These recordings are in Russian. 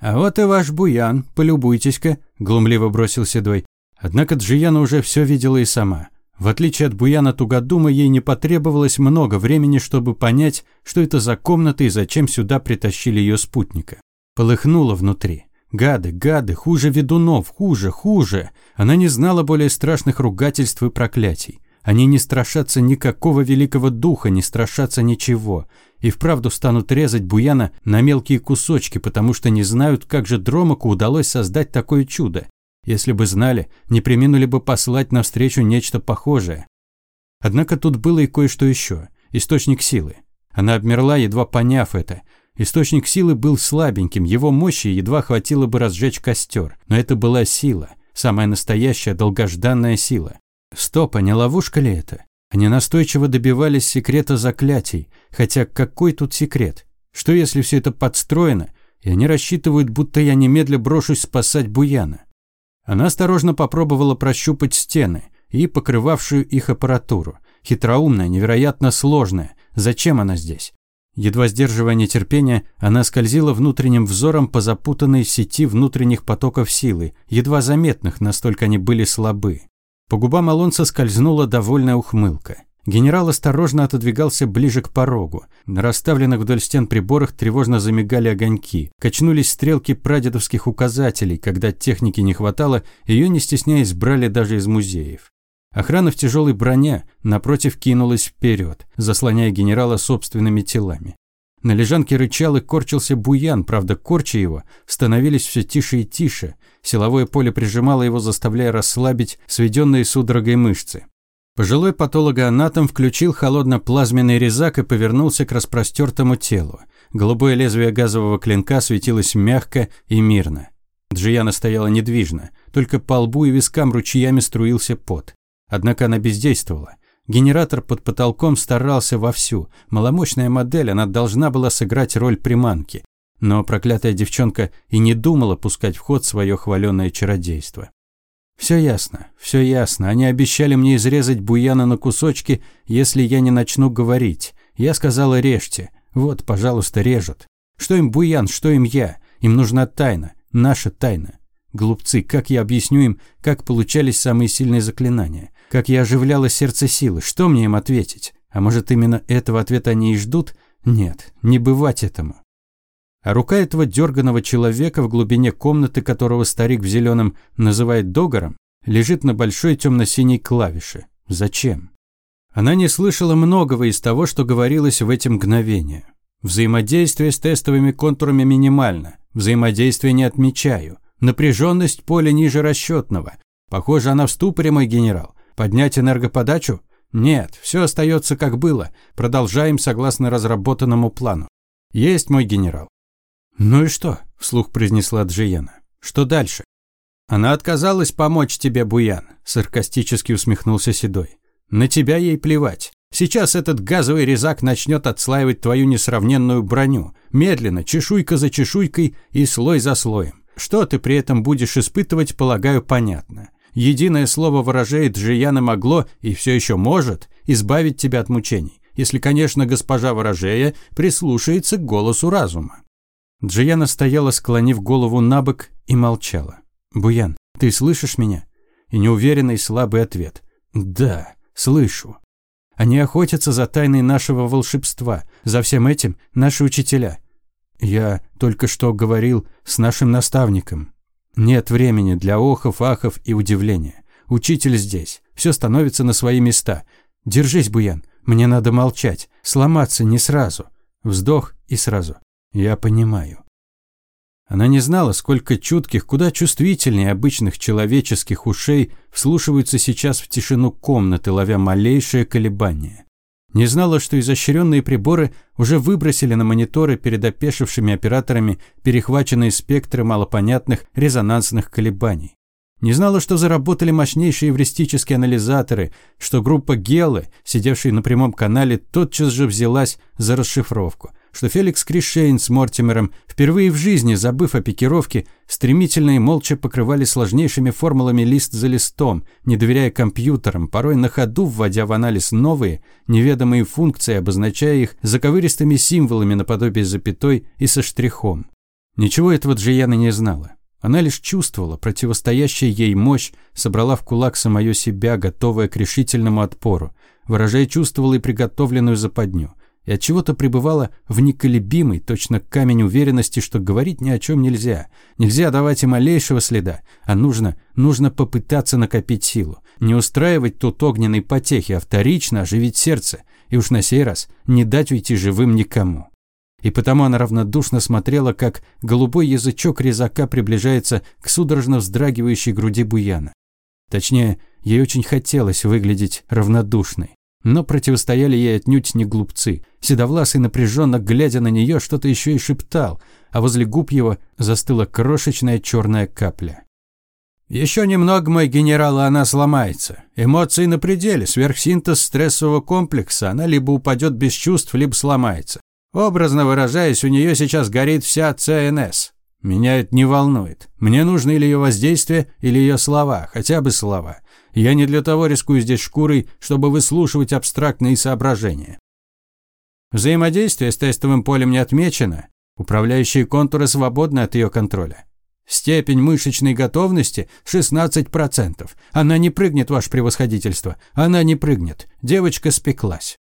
«А вот и ваш буян, полюбуйтесь-ка», – глумливо бросил Седой. Однако Джияна уже все видела и сама. В отличие от Буяна Тугодума, ей не потребовалось много времени, чтобы понять, что это за комната и зачем сюда притащили ее спутника. Полыхнуло внутри. Гады, гады, хуже ведунов, хуже, хуже. Она не знала более страшных ругательств и проклятий. Они не страшатся никакого великого духа, не страшатся ничего. И вправду станут резать Буяна на мелкие кусочки, потому что не знают, как же Дромаку удалось создать такое чудо. Если бы знали, не преминули бы послать навстречу нечто похожее. Однако тут было и кое-что еще. Источник силы. Она обмерла, едва поняв это. Источник силы был слабеньким, его мощи едва хватило бы разжечь костер. Но это была сила. Самая настоящая, долгожданная сила. Стоп, а не ловушка ли это? Они настойчиво добивались секрета заклятий. Хотя какой тут секрет? Что если все это подстроено, и они рассчитывают, будто я немедля брошусь спасать Буяна? Она осторожно попробовала прощупать стены и покрывавшую их аппаратуру. Хитроумная, невероятно сложная. Зачем она здесь? Едва сдерживая нетерпение, она скользила внутренним взором по запутанной сети внутренних потоков силы, едва заметных, настолько они были слабы. По губам Алонса скользнула довольная ухмылка. Генерал осторожно отодвигался ближе к порогу. На расставленных вдоль стен приборах тревожно замигали огоньки. Качнулись стрелки прадедовских указателей. Когда техники не хватало, ее, не стесняясь, брали даже из музеев. Охрана в тяжелой броне, напротив, кинулась вперед, заслоняя генерала собственными телами. На лежанке рычал и корчился буян, правда, корчи его становились все тише и тише. Силовое поле прижимало его, заставляя расслабить сведенные судорогой мышцы. Пожилой патологоанатом включил холодно-плазменный резак и повернулся к распростертому телу. Голубое лезвие газового клинка светилось мягко и мирно. Джияна стояла недвижно, только по лбу и вискам ручьями струился пот. Однако она бездействовала. Генератор под потолком старался вовсю. Маломощная модель, она должна была сыграть роль приманки. Но проклятая девчонка и не думала пускать в ход свое хваленое чародейство. Все ясно, все ясно. Они обещали мне изрезать Буяна на кусочки, если я не начну говорить. Я сказала режьте. Вот, пожалуйста, режут. Что им Буян, что им я? Им нужна тайна, наша тайна. Глупцы, как я объясню им, как получались самые сильные заклинания? Как я оживляла сердце силы? Что мне им ответить? А может, именно этого ответа они и ждут? Нет, не бывать этому. А рука этого дерганого человека в глубине комнаты, которого старик в зеленом называет догором, лежит на большой темно-синей клавише. Зачем? Она не слышала многого из того, что говорилось в эти мгновения. Взаимодействие с тестовыми контурами минимально. Взаимодействие не отмечаю. Напряженность поля ниже расчетного. Похоже, она в ступоре, мой генерал. Поднять энергоподачу? Нет, все остается как было. Продолжаем согласно разработанному плану. Есть, мой генерал. «Ну и что?» – вслух произнесла Джиена. «Что дальше?» «Она отказалась помочь тебе, Буян», – саркастически усмехнулся Седой. «На тебя ей плевать. Сейчас этот газовый резак начнет отслаивать твою несравненную броню. Медленно, чешуйка за чешуйкой и слой за слоем. Что ты при этом будешь испытывать, полагаю, понятно. Единое слово выражает Джияна могло и все еще может избавить тебя от мучений, если, конечно, госпожа ворожея прислушается к голосу разума. Джияна стояла, склонив голову на бок и молчала. «Буян, ты слышишь меня?» И неуверенный слабый ответ. «Да, слышу». Они охотятся за тайной нашего волшебства. За всем этим наши учителя. Я только что говорил с нашим наставником. Нет времени для охов, ахов и удивления. Учитель здесь. Все становится на свои места. Держись, Буян. Мне надо молчать. Сломаться не сразу. Вздох и сразу. Я понимаю. Она не знала, сколько чутких, куда чувствительнее обычных человеческих ушей вслушиваются сейчас в тишину комнаты, ловя малейшее колебание. Не знала, что изощренные приборы уже выбросили на мониторы перед опешившими операторами перехваченные спектры малопонятных резонансных колебаний. Не знала, что заработали мощнейшие эвристические анализаторы, что группа Гелы, сидевшая на прямом канале, тотчас же взялась за расшифровку, что Феликс Кришейн с Мортимером, впервые в жизни забыв о пикировке, стремительно и молча покрывали сложнейшими формулами лист за листом, не доверяя компьютерам, порой на ходу вводя в анализ новые, неведомые функции, обозначая их заковыристыми символами наподобие запятой и со штрихом. Ничего этого Джияна не знала. Она лишь чувствовала, противостоящая ей мощь собрала в кулак самое себя, готовая к решительному отпору, выражая чувствовала и приготовленную западню и от чего то пребывала в неколебимой, точно камень уверенности, что говорить ни о чем нельзя. Нельзя давать и малейшего следа, а нужно, нужно попытаться накопить силу. Не устраивать тут огненной потехи, а вторично оживить сердце. И уж на сей раз не дать уйти живым никому. И потому она равнодушно смотрела, как голубой язычок резака приближается к судорожно вздрагивающей груди буяна. Точнее, ей очень хотелось выглядеть равнодушной. Но противостояли ей отнюдь не глупцы. Седовласый, напряженно глядя на нее, что-то еще и шептал, а возле губ его застыла крошечная черная капля. «Еще немного, мой генерал, и она сломается. Эмоции на пределе, сверхсинтез стрессового комплекса, она либо упадет без чувств, либо сломается. Образно выражаясь, у нее сейчас горит вся ЦНС. Меня это не волнует. Мне нужно или ее воздействие, или ее слова, хотя бы слова. Я не для того рискую здесь шкурой, чтобы выслушивать абстрактные соображения. Взаимодействие с тестовым полем не отмечено. Управляющие контуры свободны от ее контроля. Степень мышечной готовности 16%. Она не прыгнет, ваше превосходительство. Она не прыгнет. Девочка спеклась.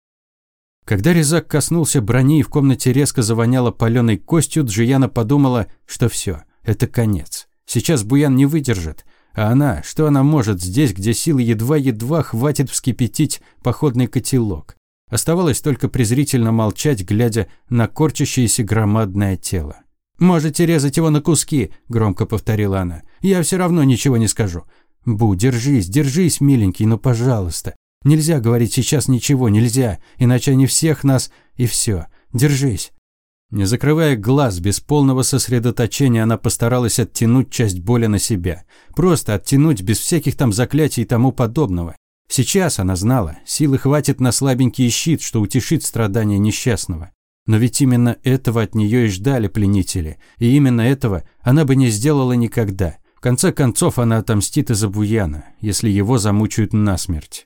Когда резак коснулся брони и в комнате резко завоняло паленой костью, Джияна подумала, что все, это конец. Сейчас Буян не выдержит. А она, что она может здесь, где силы едва-едва хватит вскипятить походный котелок? Оставалось только презрительно молчать, глядя на корчащееся громадное тело. «Можете резать его на куски», – громко повторила она. «Я все равно ничего не скажу». «Бу, держись, держись, миленький, ну пожалуйста. Нельзя говорить сейчас ничего, нельзя, иначе они всех нас и все. Держись». Не закрывая глаз, без полного сосредоточения, она постаралась оттянуть часть боли на себя. Просто оттянуть, без всяких там заклятий и тому подобного. Сейчас она знала, силы хватит на слабенький щит, что утешит страдания несчастного. Но ведь именно этого от нее и ждали пленители. И именно этого она бы не сделала никогда. В конце концов, она отомстит из-за Буяна, если его замучают насмерть.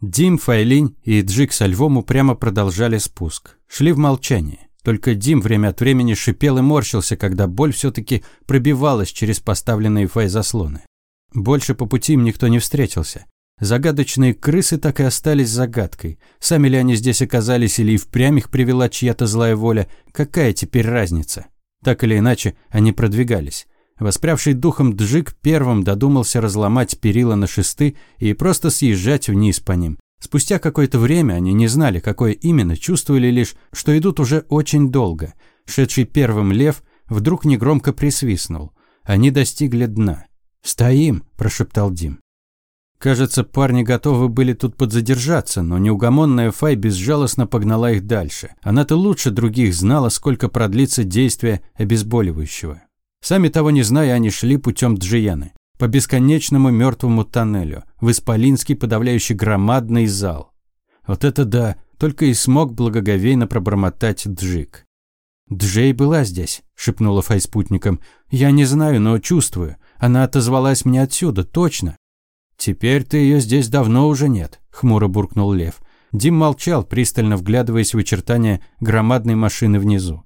Дим, Файлинь и Джик со львом упрямо продолжали спуск. Шли в молчании. Только Дим время от времени шипел и морщился, когда боль все-таки пробивалась через поставленные фай-заслоны. Больше по пути им никто не встретился. Загадочные крысы так и остались загадкой. Сами ли они здесь оказались или и впрямь их привела чья-то злая воля, какая теперь разница? Так или иначе, они продвигались. Воспрявший духом Джик первым додумался разломать перила на шесты и просто съезжать вниз по ним. Спустя какое-то время они не знали, какое именно, чувствовали лишь, что идут уже очень долго. Шедший первым лев вдруг негромко присвистнул. Они достигли дна. «Стоим!» – прошептал Дим. Кажется, парни готовы были тут подзадержаться, но неугомонная Фай безжалостно погнала их дальше. Она-то лучше других знала, сколько продлится действие обезболивающего. Сами того не зная, они шли путем Джияны по бесконечному мертвому тоннелю, в исполинский подавляющий громадный зал. Вот это да, только и смог благоговейно пробормотать Джик. «Джей была здесь», – шепнула Фай спутником. «Я не знаю, но чувствую. Она отозвалась мне отсюда, точно». «Теперь ты ее здесь давно уже нет», – хмуро буркнул Лев. Дим молчал, пристально вглядываясь в очертания громадной машины внизу.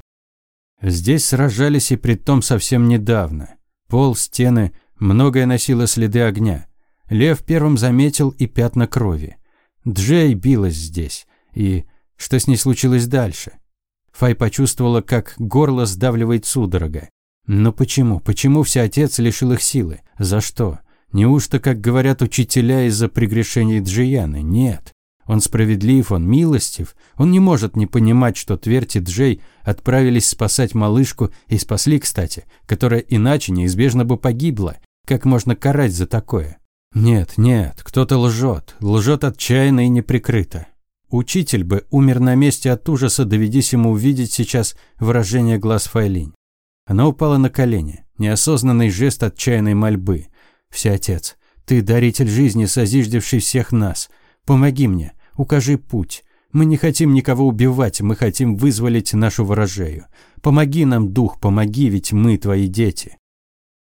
Здесь сражались и притом совсем недавно. Пол, стены, Многое носило следы огня. Лев первым заметил и пятна крови. Джей билась здесь. И что с ней случилось дальше? Фай почувствовала, как горло сдавливает судорога. Но почему? Почему все отец лишил их силы? За что? Неужто, как говорят учителя, из-за прегрешений Джияны? Нет. Он справедлив, он милостив. Он не может не понимать, что Тверти Джей отправились спасать малышку и спасли, кстати, которая иначе неизбежно бы погибла. Как можно карать за такое? Нет, нет, кто-то лжет. Лжет отчаянно и неприкрыто. Учитель бы умер на месте от ужаса, доведись ему увидеть сейчас выражение глаз Файлинь. Она упала на колени. Неосознанный жест отчаянной мольбы. «Всеотец, ты даритель жизни, созиждевший всех нас. Помоги мне, укажи путь. Мы не хотим никого убивать, мы хотим вызволить нашу ворожею. Помоги нам, дух, помоги, ведь мы твои дети».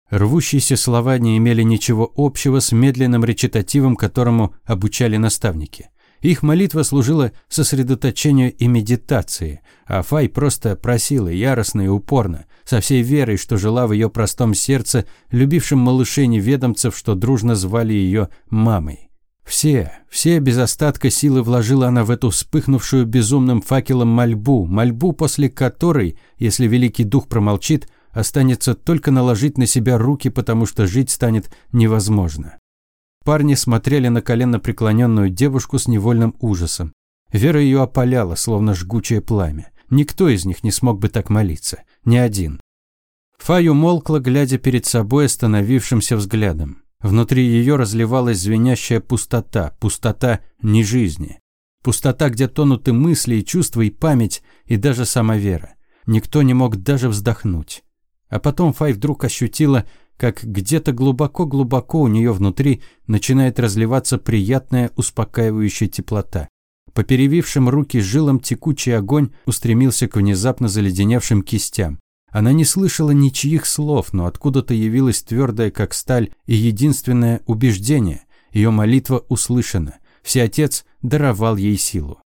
Рвущиеся слова не имели ничего общего с медленным речитативом, которому обучали наставники. Их молитва служила сосредоточению и медитации, а Фай просто просила яростно и упорно, со всей верой, что жила в ее простом сердце, любившим малышей неведомцев, что дружно звали ее мамой. Все, все без остатка силы вложила она в эту вспыхнувшую безумным факелом мольбу, мольбу, после которой, если Великий Дух промолчит, останется только наложить на себя руки, потому что жить станет невозможно. Парни смотрели на коленно преклоненную девушку с невольным ужасом. Вера ее опаляла, словно жгучее пламя. Никто из них не смог бы так молиться. Ни один. Фай умолкла, глядя перед собой остановившимся взглядом. Внутри ее разливалась звенящая пустота, пустота не жизни. Пустота, где тонуты мысли и чувства, и память, и даже сама вера. Никто не мог даже вздохнуть. А потом Фай вдруг ощутила, как где-то глубоко-глубоко у нее внутри начинает разливаться приятная успокаивающая теплота. По перевившим руки жилам текучий огонь устремился к внезапно заледеневшим кистям. Она не слышала ничьих слов, но откуда-то явилось твердое, как сталь, и единственное убеждение. Ее молитва услышана. Всеотец даровал ей силу.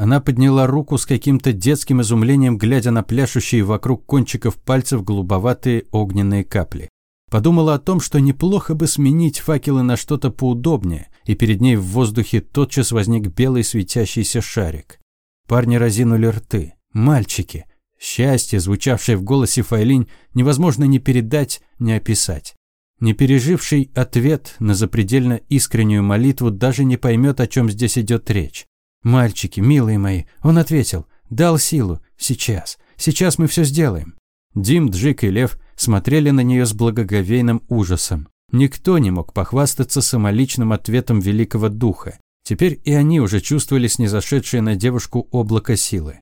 Она подняла руку с каким-то детским изумлением, глядя на пляшущие вокруг кончиков пальцев голубоватые огненные капли. Подумала о том, что неплохо бы сменить факелы на что-то поудобнее, и перед ней в воздухе тотчас возник белый светящийся шарик. Парни разинули рты. Мальчики. Счастье, звучавшее в голосе Файлинь, невозможно ни передать, ни описать. Не переживший ответ на запредельно искреннюю молитву даже не поймет, о чем здесь идет речь. «Мальчики, милые мои», он ответил, «дал силу. Сейчас. Сейчас мы все сделаем». Дим, Джик и Лев смотрели на нее с благоговейным ужасом. Никто не мог похвастаться самоличным ответом Великого Духа. Теперь и они уже чувствовали снизошедшее на девушку облако силы.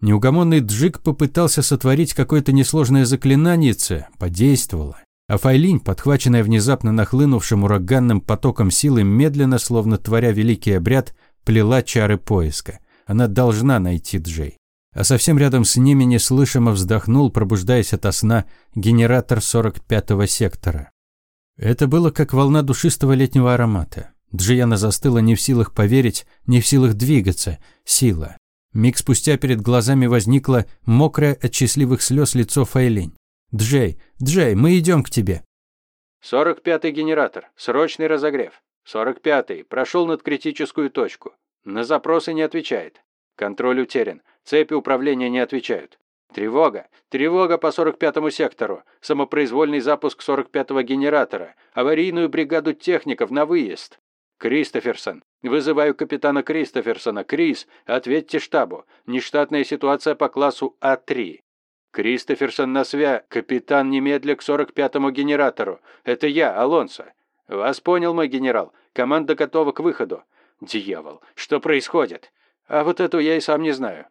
Неугомонный Джик попытался сотворить какое-то несложное заклинанице, подействовало. А Файлинь, подхваченная внезапно нахлынувшим ураганным потоком силы, медленно, словно творя великий обряд, плела чары поиска. Она должна найти Джей а совсем рядом с ними неслышимо вздохнул, пробуждаясь ото сна, генератор 45-го сектора. Это было как волна душистого летнего аромата. Джияна застыла не в силах поверить, не в силах двигаться. Сила. Миг спустя перед глазами возникло мокрое от счастливых слез лицо Файлинь. «Джей, Джей, мы идем к тебе!» «Сорок пятый генератор. Срочный разогрев. Сорок пятый. Прошел над критическую точку. На запросы не отвечает. Контроль утерян. Цепи управления не отвечают. Тревога! Тревога по 45-му сектору! Самопроизвольный запуск 45-го генератора! Аварийную бригаду техников на выезд! Кристоферсон! Вызываю капитана Кристоферсона! Крис, ответьте штабу! Нештатная ситуация по классу А3. Кристоферсон на свя, капитан немедля к 45-му генератору. Это я, Алонсо. Вас понял, мой генерал. Команда готова к выходу. Дьявол, что происходит? А вот эту я и сам не знаю.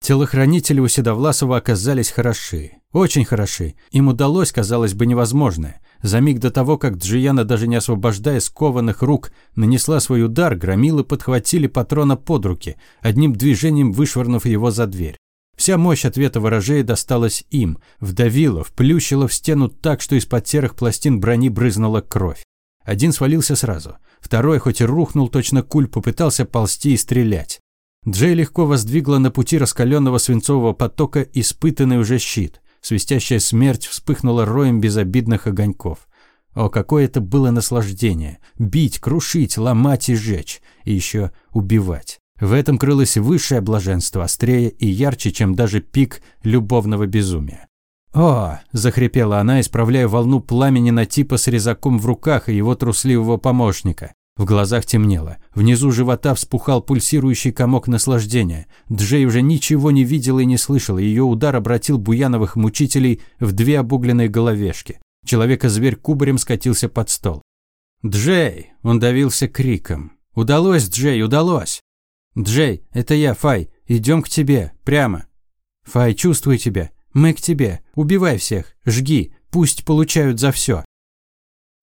Телохранители у Седовласова оказались хороши. Очень хороши. Им удалось, казалось бы, невозможное. За миг до того, как Джияна, даже не освобождая скованных рук, нанесла свой удар, громилы подхватили патрона под руки, одним движением вышвырнув его за дверь. Вся мощь ответа ворожея досталась им, вдавила, вплющила в стену так, что из-под серых пластин брони брызнула кровь. Один свалился сразу. Второй, хоть и рухнул точно куль, попытался ползти и стрелять. Джей легко воздвигла на пути раскаленного свинцового потока испытанный уже щит. Свистящая смерть вспыхнула роем безобидных огоньков. О, какое это было наслаждение! Бить, крушить, ломать и жечь. И еще убивать. В этом крылось высшее блаженство, острее и ярче, чем даже пик любовного безумия. «О!» – захрипела она, исправляя волну пламени на типа с резаком в руках и его трусливого помощника. В глазах темнело. Внизу живота вспухал пульсирующий комок наслаждения. Джей уже ничего не видел и не слышал. Ее удар обратил Буяновых мучителей в две обугленные головешки. Человека-зверь кубарем скатился под стол. «Джей!» – он давился криком. «Удалось, Джей, удалось!» «Джей, это я, Фай. Идем к тебе. Прямо». «Фай, чувствую тебя. Мы к тебе. Убивай всех. Жги. Пусть получают за все.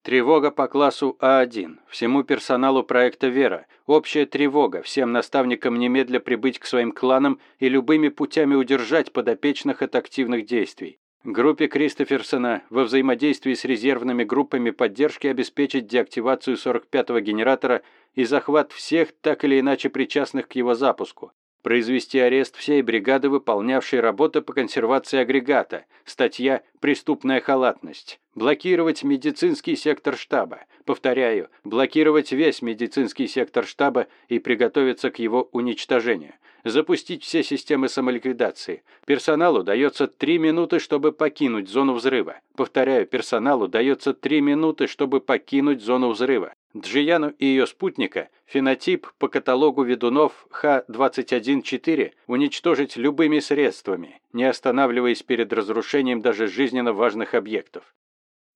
Тревога по классу А1. Всему персоналу проекта «Вера». Общая тревога. Всем наставникам немедля прибыть к своим кланам и любыми путями удержать подопечных от активных действий. Группе Кристоферсона во взаимодействии с резервными группами поддержки обеспечить деактивацию 45-го генератора и захват всех так или иначе причастных к его запуску. Произвести арест всей бригады, выполнявшей работы по консервации агрегата. Статья «Преступная халатность». Блокировать медицинский сектор штаба. Повторяю, блокировать весь медицинский сектор штаба и приготовиться к его уничтожению запустить все системы самоликвидации. Персоналу дается 3 минуты, чтобы покинуть зону взрыва. Повторяю, персоналу дается 3 минуты, чтобы покинуть зону взрыва. Джияну и ее спутника фенотип по каталогу ведунов Х-21-4 уничтожить любыми средствами, не останавливаясь перед разрушением даже жизненно важных объектов.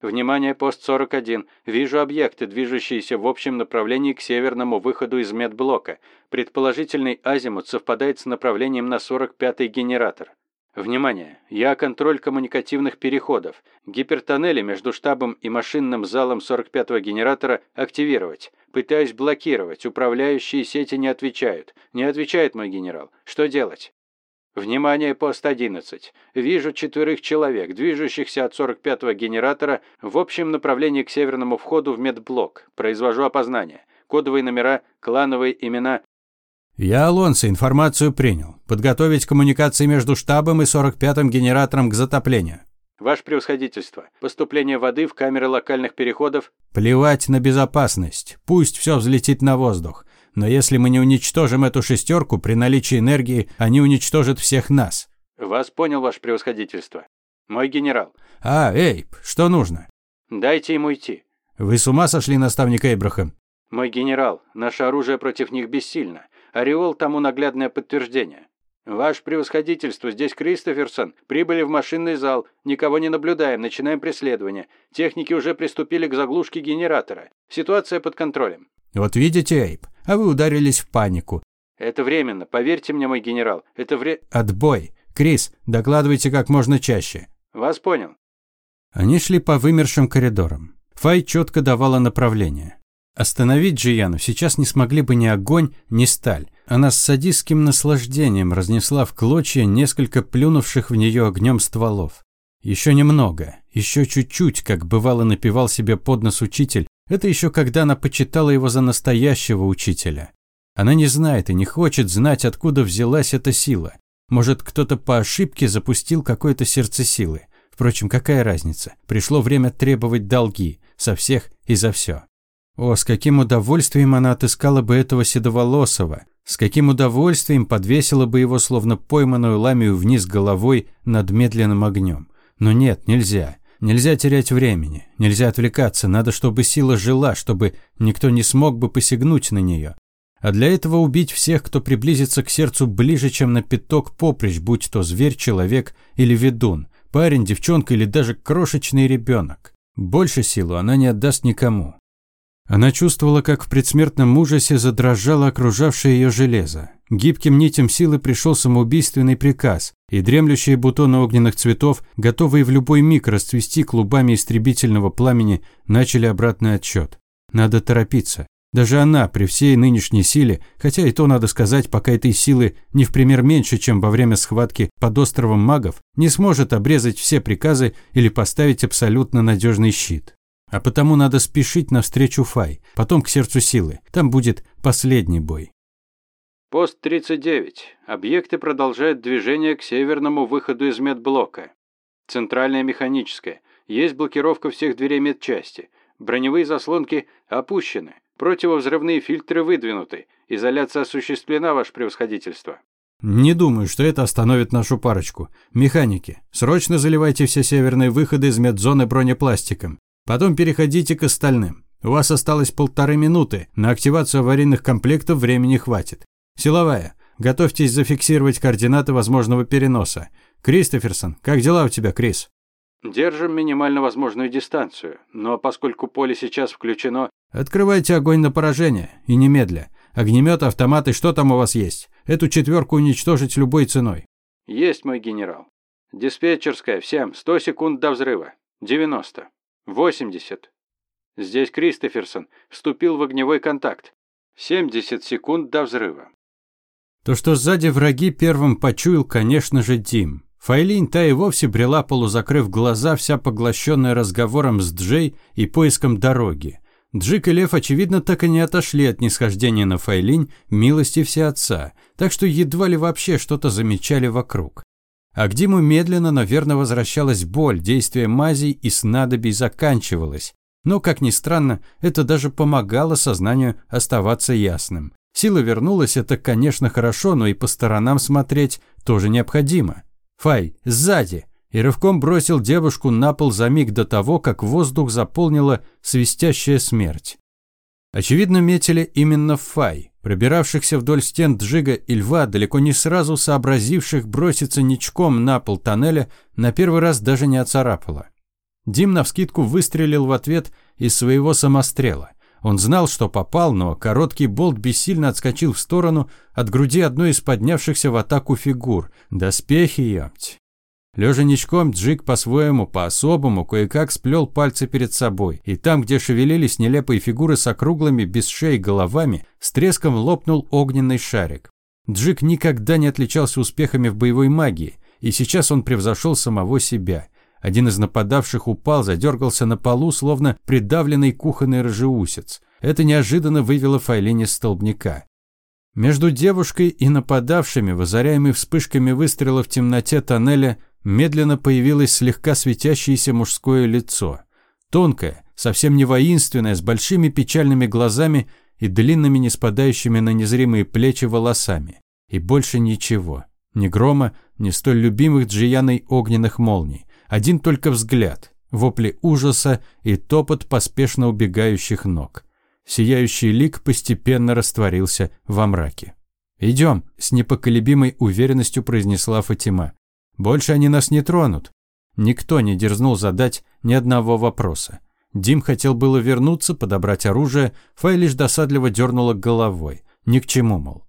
Внимание, пост 41. Вижу объекты, движущиеся в общем направлении к северному выходу из медблока. Предположительный азимут совпадает с направлением на 45-й генератор. Внимание! Я контроль коммуникативных переходов. Гипертоннели между штабом и машинным залом 45-го генератора активировать. Пытаюсь блокировать. Управляющие сети не отвечают. Не отвечает мой генерал. Что делать? Внимание, пост 11. Вижу четверых человек, движущихся от 45-го генератора в общем направлении к северному входу в медблок. Произвожу опознание. Кодовые номера, клановые имена. Я, Алонсо, информацию принял. Подготовить коммуникации между штабом и 45-м генератором к затоплению. Ваше превосходительство, поступление воды в камеры локальных переходов. Плевать на безопасность. Пусть все взлетит на воздух. Но если мы не уничтожим эту шестерку, при наличии энергии они уничтожат всех нас. Вас понял, ваше превосходительство. Мой генерал. А, Эйб, что нужно? Дайте ему идти. Вы с ума сошли, наставник Эйбрахам? Мой генерал, наше оружие против них бессильно. Ореол тому наглядное подтверждение. Ваше превосходительство, здесь Кристоферсон. Прибыли в машинный зал. Никого не наблюдаем, начинаем преследование. Техники уже приступили к заглушке генератора. Ситуация под контролем. Вот видите, Эйб, а вы ударились в панику. Это временно, поверьте мне, мой генерал. Это вре... Отбой. Крис, докладывайте как можно чаще. Вас понял. Они шли по вымершим коридорам. Фай четко давала направление. Остановить Джияну сейчас не смогли бы ни огонь, ни сталь. Она с садистским наслаждением разнесла в клочья несколько плюнувших в нее огнем стволов. Еще немного, еще чуть-чуть, как бывало напевал себе под нос учитель, это еще когда она почитала его за настоящего учителя. Она не знает и не хочет знать, откуда взялась эта сила. Может, кто-то по ошибке запустил какое-то сердце силы. Впрочем, какая разница? Пришло время требовать долги. Со всех и за все. О, с каким удовольствием она отыскала бы этого седоволосого. С каким удовольствием подвесила бы его, словно пойманную ламию, вниз головой над медленным огнем. Но нет, нельзя. Нельзя терять времени, нельзя отвлекаться, надо, чтобы сила жила, чтобы никто не смог бы посягнуть на нее. А для этого убить всех, кто приблизится к сердцу ближе, чем на пяток поприщ, будь то зверь, человек или ведун, парень, девчонка или даже крошечный ребенок. Больше силу она не отдаст никому. Она чувствовала, как в предсмертном ужасе задрожало окружавшее ее железо. Гибким нитям силы пришел самоубийственный приказ, и дремлющие бутоны огненных цветов, готовые в любой миг расцвести клубами истребительного пламени, начали обратный отсчет. Надо торопиться. Даже она, при всей нынешней силе, хотя и то надо сказать, пока этой силы не в пример меньше, чем во время схватки под островом магов, не сможет обрезать все приказы или поставить абсолютно надежный щит. А потому надо спешить навстречу Фай, потом к сердцу силы. Там будет последний бой. Пост 39. Объекты продолжают движение к северному выходу из медблока. Центральная механическая. Есть блокировка всех дверей медчасти. Броневые заслонки опущены. Противовзрывные фильтры выдвинуты. Изоляция осуществлена, ваше превосходительство. Не думаю, что это остановит нашу парочку. Механики, срочно заливайте все северные выходы из медзоны бронепластиком. Потом переходите к остальным. У вас осталось полторы минуты. На активацию аварийных комплектов времени хватит. Силовая. Готовьтесь зафиксировать координаты возможного переноса. Кристоферсон, как дела у тебя, Крис? Держим минимально возможную дистанцию, но поскольку поле сейчас включено... Открывайте огонь на поражение, и немедля. Огнемет, автоматы, что там у вас есть? Эту четверку уничтожить любой ценой. Есть, мой генерал. Диспетчерская, всем, 100 секунд до взрыва. 90. 80. Здесь Кристоферсон вступил в огневой контакт. 70 секунд до взрыва. То, что сзади враги первым почуял, конечно же, Дим. Файлинь та и вовсе брела, полузакрыв глаза, вся поглощенная разговором с Джей и поиском дороги. Джик и Лев, очевидно, так и не отошли от нисхождения на Файлинь милости все отца, так что едва ли вообще что-то замечали вокруг. А к Диму медленно, наверное, возвращалась боль, действие мазей и снадобий заканчивалось. Но, как ни странно, это даже помогало сознанию оставаться ясным. Сила вернулась, это, конечно, хорошо, но и по сторонам смотреть тоже необходимо. «Фай, сзади!» и рывком бросил девушку на пол за миг до того, как воздух заполнила свистящая смерть. Очевидно, метили именно Фай, пробиравшихся вдоль стен Джига и Льва, далеко не сразу сообразивших броситься ничком на пол тоннеля, на первый раз даже не оцарапало. Дим навскидку выстрелил в ответ из своего самострела. Он знал, что попал, но короткий болт бессильно отскочил в сторону от груди одной из поднявшихся в атаку фигур. Доспехи, ёпть. Лежа ничком, Джик по-своему, по-особому, кое-как сплел пальцы перед собой, и там, где шевелились нелепые фигуры с округлыми, без шеи головами, с треском лопнул огненный шарик. Джик никогда не отличался успехами в боевой магии, и сейчас он превзошел самого себя. Один из нападавших упал, задергался на полу, словно придавленный кухонный рыжеусец. Это неожиданно вывело Файлини с столбняка. Между девушкой и нападавшими, возоряемой вспышками выстрела в темноте тоннеля, медленно появилось слегка светящееся мужское лицо. Тонкое, совсем не воинственное, с большими печальными глазами и длинными, не спадающими на незримые плечи волосами. И больше ничего. Ни грома, ни столь любимых Джияной огненных молний. Один только взгляд, вопли ужаса и топот поспешно убегающих ног. Сияющий лик постепенно растворился во мраке. «Идем», – с непоколебимой уверенностью произнесла Фатима. Больше они нас не тронут. Никто не дерзнул задать ни одного вопроса. Дим хотел было вернуться, подобрать оружие, Фэй лишь досадливо дернула головой. Ни к чему, мол.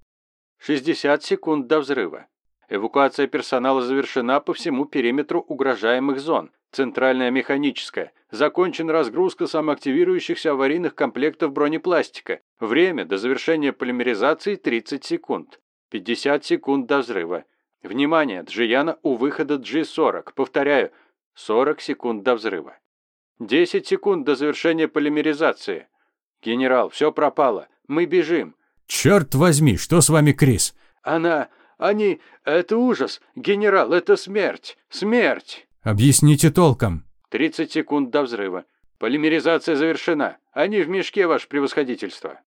60 секунд до взрыва. Эвакуация персонала завершена по всему периметру угрожаемых зон. Центральная механическая. Закончена разгрузка самоактивирующихся аварийных комплектов бронепластика. Время до завершения полимеризации 30 секунд. 50 секунд до взрыва. Внимание, Джияна у выхода G40. Повторяю, 40 секунд до взрыва. 10 секунд до завершения полимеризации. Генерал, все пропало. Мы бежим. Черт возьми, что с вами, Крис? Она... Они... Это ужас. Генерал, это смерть. Смерть. Объясните толком. 30 секунд до взрыва. Полимеризация завершена. Они в мешке, ваше превосходительство.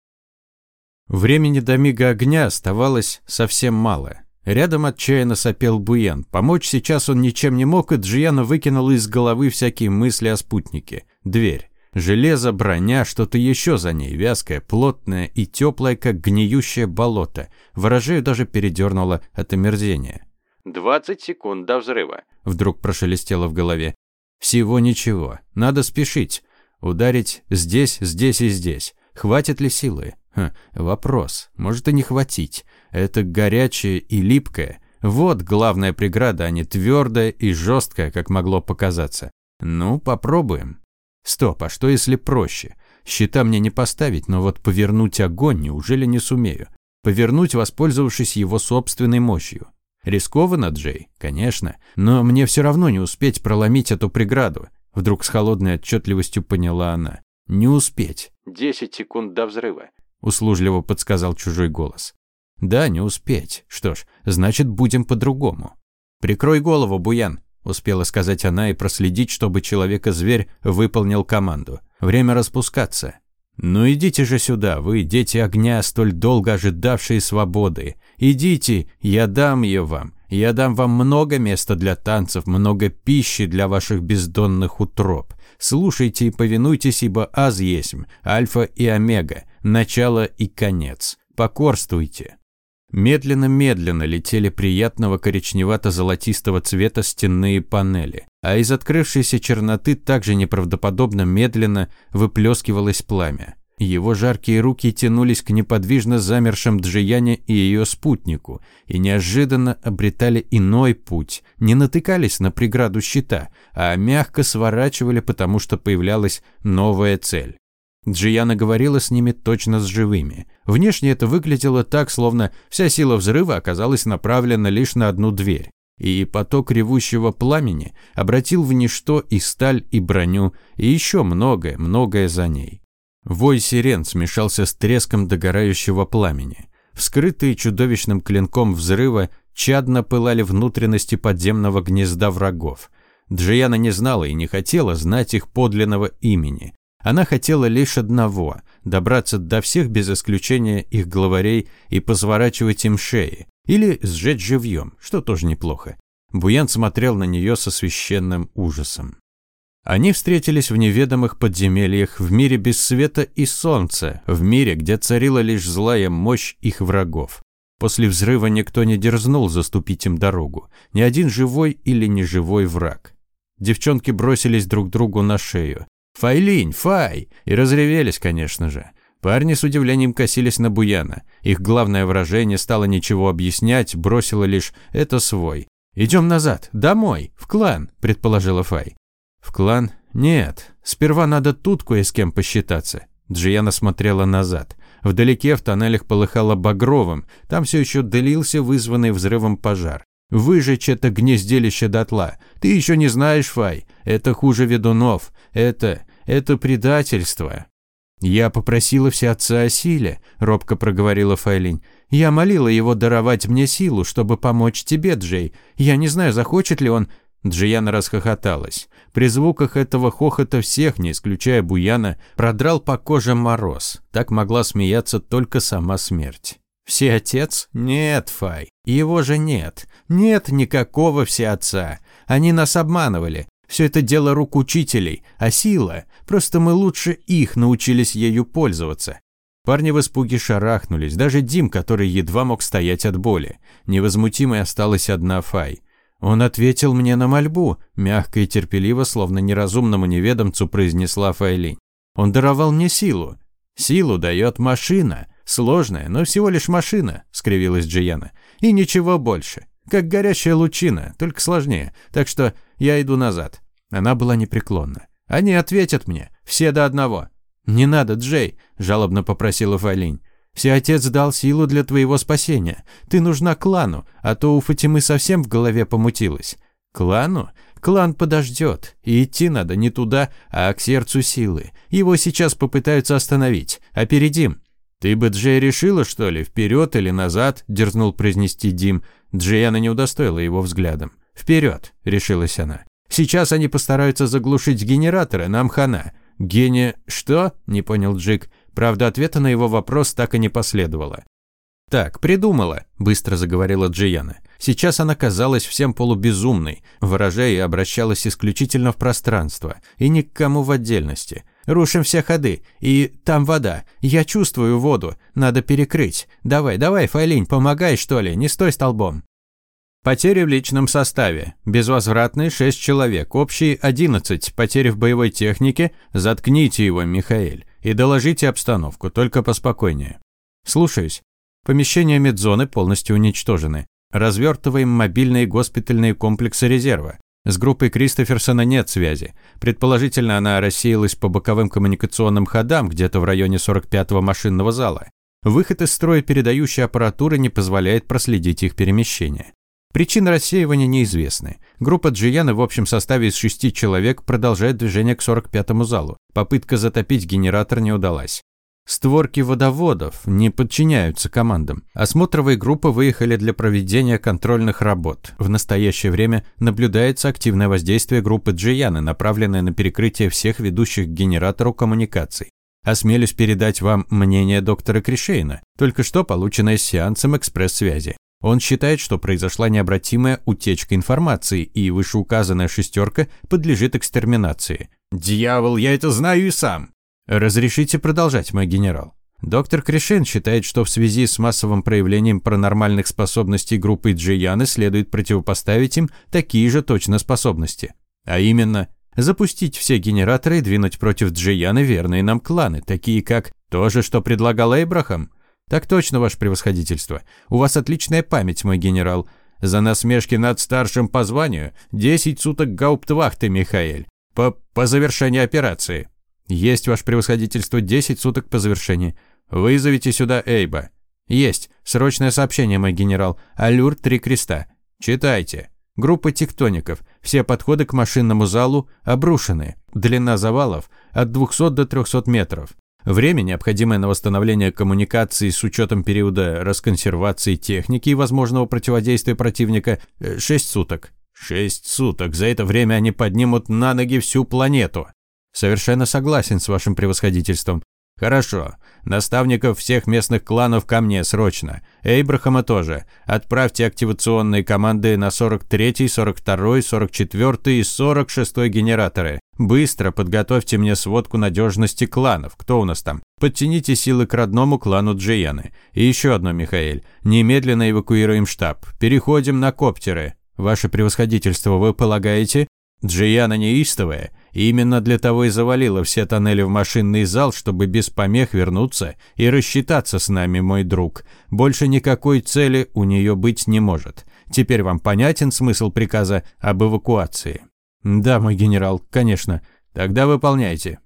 Времени до мига огня оставалось совсем мало. Рядом отчаянно сопел Буен. Помочь сейчас он ничем не мог, и Джияна выкинула из головы всякие мысли о спутнике. Дверь. Железо, броня, что-то еще за ней, вязкое, плотное и теплое, как гниющее болото. Ворожею даже передернуло от омерзения. «Двадцать секунд до взрыва», — вдруг прошелестело в голове. «Всего ничего. Надо спешить. Ударить здесь, здесь и здесь. Хватит ли силы? Хм, вопрос. Может и не хватить. Это горячее и липкое. Вот главная преграда, а не твердая и жесткая, как могло показаться. Ну, попробуем. Стоп, а что если проще? Щита мне не поставить, но вот повернуть огонь неужели не сумею? Повернуть, воспользовавшись его собственной мощью. Рискованно, Джей? Конечно. Но мне все равно не успеть проломить эту преграду. Вдруг с холодной отчетливостью поняла она. Не успеть. «Десять секунд до взрыва», – услужливо подсказал чужой голос. Да, не успеть. Что ж, значит, будем по-другому. Прикрой голову, Буян, успела сказать она и проследить, чтобы человека-зверь выполнил команду. Время распускаться. Ну идите же сюда, вы, дети огня, столь долго ожидавшие свободы. Идите, я дам ее вам. Я дам вам много места для танцев, много пищи для ваших бездонных утроб. Слушайте и повинуйтесь, ибо аз есмь, альфа и омега, начало и конец. Покорствуйте. Медленно-медленно летели приятного коричневато-золотистого цвета стенные панели, а из открывшейся черноты также неправдоподобно медленно выплескивалось пламя. Его жаркие руки тянулись к неподвижно замершим Джияне и ее спутнику и неожиданно обретали иной путь, не натыкались на преграду щита, а мягко сворачивали, потому что появлялась новая цель. Джияна говорила с ними точно с живыми. Внешне это выглядело так, словно вся сила взрыва оказалась направлена лишь на одну дверь. и поток ревущего пламени обратил в ничто и сталь, и броню, и еще многое, многое за ней. Вой сирен смешался с треском догорающего пламени. Вскрытые чудовищным клинком взрыва чадно пылали внутренности подземного гнезда врагов. Джияна не знала и не хотела знать их подлинного имени. Она хотела лишь одного – добраться до всех без исключения их главарей и позворачивать им шеи. Или сжечь живьем, что тоже неплохо. Буян смотрел на нее со священным ужасом. Они встретились в неведомых подземельях, в мире без света и солнца, в мире, где царила лишь злая мощь их врагов. После взрыва никто не дерзнул заступить им дорогу, ни один живой или неживой враг. Девчонки бросились друг другу на шею. «Файлинь, Фай!» И разревелись, конечно же. Парни с удивлением косились на Буяна. Их главное выражение стало ничего объяснять, бросило лишь «это свой». «Идем назад, домой, в клан», – предположила Фай. «В клан? Нет. Сперва надо тут кое с кем посчитаться». Джияна смотрела назад. Вдалеке в тоннелях полыхало багровым, там все еще долился вызванный взрывом пожар. Выжечь это гнездилище дотла. Ты еще не знаешь, Фай. Это хуже ведунов. Это... это предательство. «Я попросила все отца о силе», – робко проговорила Файлинь. «Я молила его даровать мне силу, чтобы помочь тебе, Джей. Я не знаю, захочет ли он...» Джияна расхохоталась. При звуках этого хохота всех, не исключая Буяна, продрал по коже мороз. Так могла смеяться только сама смерть. Все отец? Нет, Фай. Его же нет. Нет никакого все отца. Они нас обманывали. Все это дело рук учителей, а сила Просто мы лучше их научились ею пользоваться. Парни в испуге шарахнулись, даже Дим, который едва мог стоять от боли. Невозмутимой осталась одна Фай. Он ответил мне на мольбу, мягко и терпеливо, словно неразумному неведомцу произнесла Файлинь. Он даровал мне силу. Силу дает машина. Сложная, но всего лишь машина, скривилась Джияна. И ничего больше. Как горящая лучина, только сложнее. Так что я иду назад. Она была непреклонна. Они ответят мне, все до одного. Не надо, Джей, жалобно попросила Фалинь. Все отец дал силу для твоего спасения. Ты нужна клану, а то у Фатимы совсем в голове помутилось. Клану? Клан подождет. И идти надо не туда, а к сердцу силы. Его сейчас попытаются остановить. Опередим. Ты бы, Джей, решила, что ли, вперед или назад? Дерзнул произнести Дим. Джейна не удостоила его взглядом. Вперед, решилась она. Сейчас они постараются заглушить генераторы, нам хана. Гения... Что? Не понял Джик. Правда, ответа на его вопрос так и не последовало. «Так, придумала», – быстро заговорила Джияна. Сейчас она казалась всем полубезумной, выражая и обращалась исключительно в пространство, и ни к кому в отдельности. «Рушим все ходы, и там вода. Я чувствую воду, надо перекрыть. Давай, давай, Файлинь, помогай, что ли, не стой столбом». Потери в личном составе. Безвозвратные 6 человек, общие 11. Потери в боевой технике. Заткните его, Михаэль. И доложите обстановку, только поспокойнее. Слушаюсь. Помещения медзоны полностью уничтожены. Развертываем мобильные госпитальные комплексы резерва. С группой Кристоферсона нет связи. Предположительно, она рассеялась по боковым коммуникационным ходам где-то в районе 45-го машинного зала. Выход из строя передающей аппаратуры не позволяет проследить их перемещение. Причины рассеивания неизвестны. Группа Джияна в общем составе из шести человек продолжает движение к 45-му залу. Попытка затопить генератор не удалась. Створки водоводов не подчиняются командам. Осмотровые группы выехали для проведения контрольных работ. В настоящее время наблюдается активное воздействие группы Джияна, направленное на перекрытие всех ведущих к генератору коммуникаций. Осмелюсь передать вам мнение доктора Кришейна, только что полученное с сеансом экспресс-связи. Он считает, что произошла необратимая утечка информации, и вышеуказанная шестерка подлежит экстерминации. «Дьявол, я это знаю и сам!» «Разрешите продолжать, мой генерал?» Доктор Кришен считает, что в связи с массовым проявлением паранормальных способностей группы Джияны следует противопоставить им такие же точно способности. А именно, запустить все генераторы и двинуть против Джияны верные нам кланы, такие как то же, что предлагал Эйбрахам, «Так точно, ваше превосходительство. У вас отличная память, мой генерал. За насмешки над старшим по званию десять суток гауптвахты, Михаэль. По, по завершении операции». «Есть, ваше превосходительство, десять суток по завершении. Вызовите сюда Эйба». «Есть. Срочное сообщение, мой генерал. Аллюр три креста. Читайте». Группа тектоников. Все подходы к машинному залу обрушены. Длина завалов от 200 до 300 метров. Время, необходимое на восстановление коммуникации с учетом периода расконсервации техники и возможного противодействия противника – 6 суток. 6 суток. За это время они поднимут на ноги всю планету. Совершенно согласен с вашим превосходительством. Хорошо. Наставников всех местных кланов ко мне срочно. Эйбрахама тоже. Отправьте активационные команды на 43-й, 42-й, 44-й и 46-й генераторы. Быстро подготовьте мне сводку надежности кланов. Кто у нас там? Подтяните силы к родному клану Джияны. И еще одно, Михаэль. Немедленно эвакуируем штаб. Переходим на коптеры. Ваше превосходительство, вы полагаете? Джияна неистовая и именно для того и завалила все тоннели в машинный зал, чтобы без помех вернуться и рассчитаться с нами, мой друг. Больше никакой цели у нее быть не может. Теперь вам понятен смысл приказа об эвакуации? Да, мой генерал, конечно. Тогда выполняйте.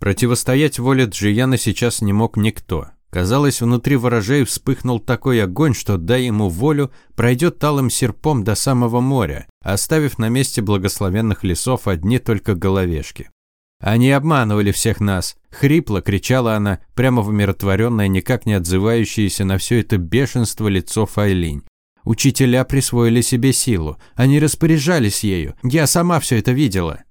Противостоять воле Джияна сейчас не мог никто. Казалось, внутри ворожей вспыхнул такой огонь, что, дай ему волю, пройдет талым серпом до самого моря, оставив на месте благословенных лесов одни только головешки. Они обманывали всех нас. Хрипло кричала она, прямо в умиротворенное, никак не отзывающееся на все это бешенство лицо Файлинь. Учителя присвоили себе силу. Они распоряжались ею. Я сама все это видела.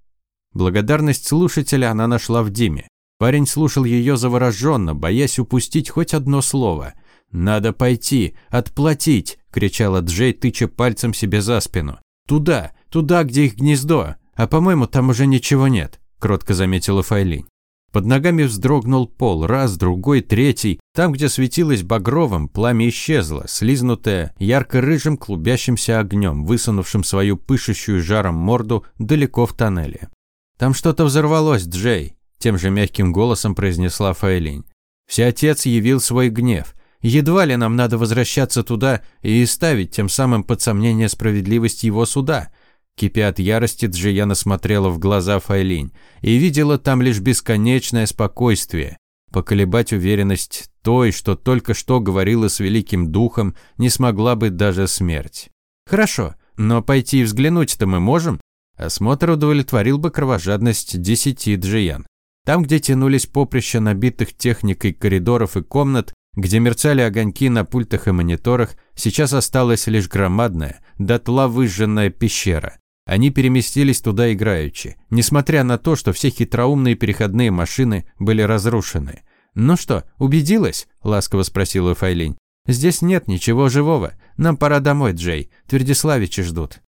Благодарность слушателя она нашла в Диме. Парень слушал ее завороженно, боясь упустить хоть одно слово. «Надо пойти, отплатить!» – кричала Джей, тыча пальцем себе за спину. «Туда, туда, где их гнездо! А по-моему, там уже ничего нет», – кротко заметила Файлинь. Под ногами вздрогнул пол, раз, другой, третий. Там, где светилось багровым, пламя исчезло, слизнутое ярко-рыжим клубящимся огнем, высунувшим свою пышущую жаром морду далеко в тоннеле. «Там что-то взорвалось, Джей», тем же мягким голосом произнесла Фаэлинь. Всеотец явил свой гнев. Едва ли нам надо возвращаться туда и ставить тем самым под сомнение справедливость его суда. Кипя от ярости, Джияна смотрела в глаза Файлинь и видела там лишь бесконечное спокойствие. Поколебать уверенность той, что только что говорила с Великим Духом, не смогла бы даже смерть. «Хорошо, но пойти и взглянуть-то мы можем?» Осмотр удовлетворил бы кровожадность десяти джиян. Там, где тянулись поприща набитых техникой коридоров и комнат, где мерцали огоньки на пультах и мониторах, сейчас осталась лишь громадная, дотла выжженная пещера. Они переместились туда играючи, несмотря на то, что все хитроумные переходные машины были разрушены. «Ну что, убедилась?» – ласково спросила Файлинь. «Здесь нет ничего живого. Нам пора домой, Джей. Твердиславичи ждут».